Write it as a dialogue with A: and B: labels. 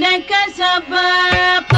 A: neck